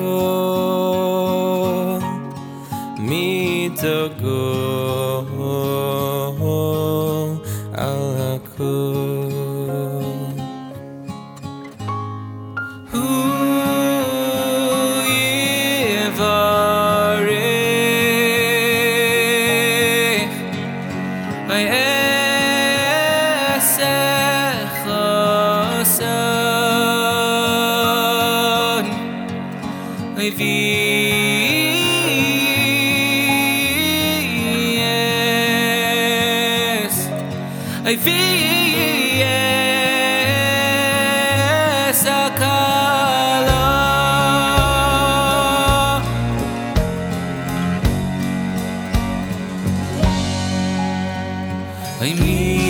Oh, go mi to go. Alaku. Vayes akala. Ay mi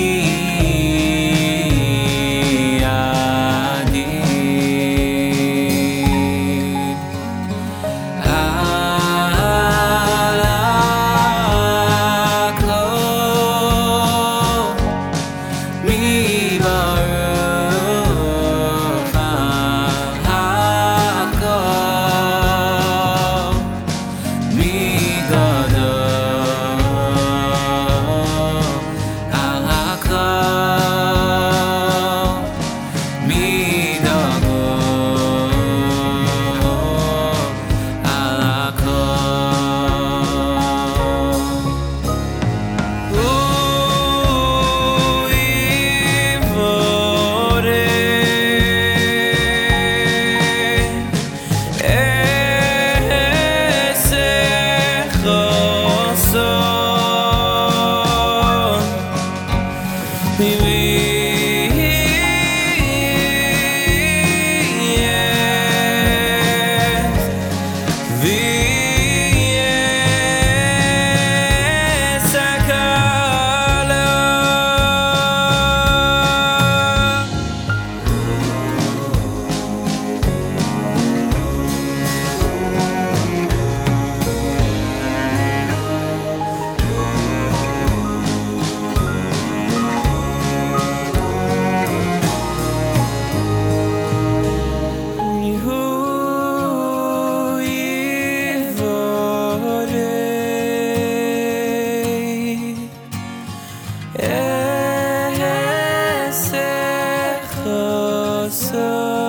myself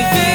If